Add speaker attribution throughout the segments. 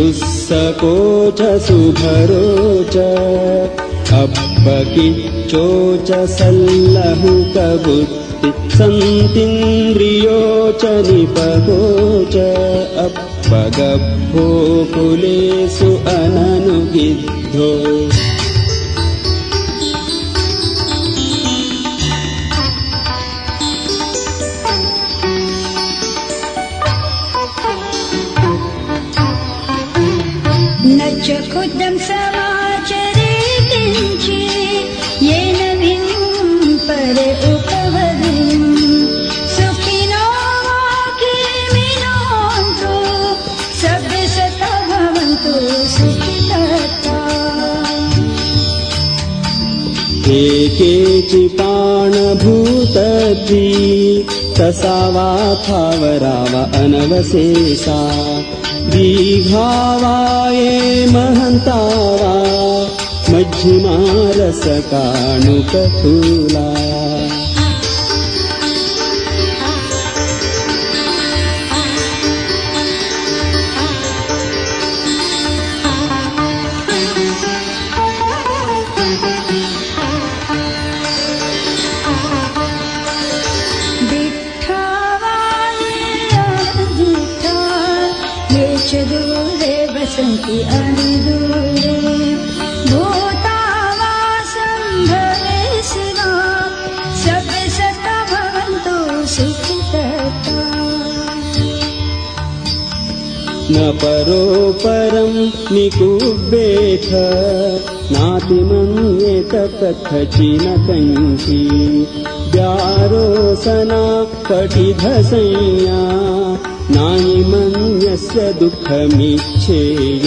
Speaker 1: सुस्सकोच सुभरो च सल्लहुकबुद्धि सन्तीन्द्रियो च निपगो च अप्पगभ्भो कुलेषु अननुगिद्धो
Speaker 2: च खुदं समाचरे येन विं परे उपवदिं सुखिनो किमिनोऽन्तु सभ्यसत भवन्तु सुखितता
Speaker 1: एके चिपाणभूतद्वि तसा वा थावरा वा अनवशेषा दीघा वा ये महन्ता वा मध्यमारसकाणुकथूला न परो परं निकुब्बेथ। नातिमन्येत कथचिन कञ्ची। व्यारोसना कटिधसंज्ञा नायि मन्यस्य दुःखमिच्छेय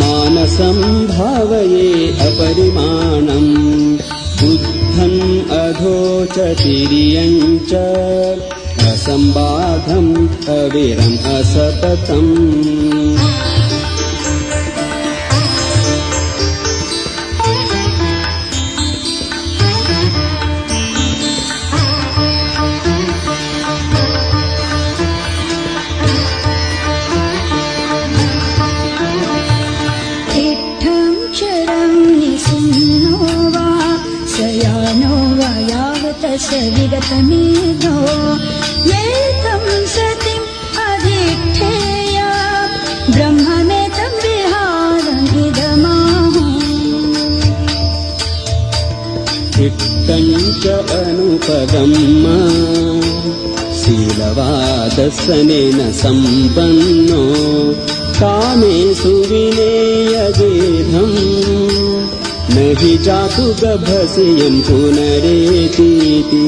Speaker 1: मानसं भावये अपरिमाणम् बुद्धम् अधो च तिर्यम् च असम्बाधम् अविरम् असततम्
Speaker 2: सतिम् अधिष्ठेय ब्रह्ममेतं
Speaker 1: इत्थम् च अनुपगम्म शीलवादर्शनेन सम्पन्नो कामेषु विनेयगेधम् न हि जातु गभसि यम् पुनरेतीति